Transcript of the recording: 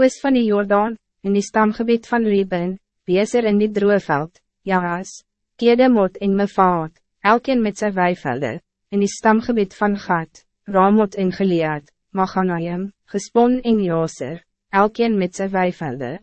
oos van die Jordaan, in die stamgebied van Reuben, Beeser in die droeveld, Jaas, Kedemot en Mevaat, elkeen met zijn weivelde, in die stamgebied van Gat, Ramot en Gilead, Maganaim, Gespon en Joser, elkeen met zijn weivelde.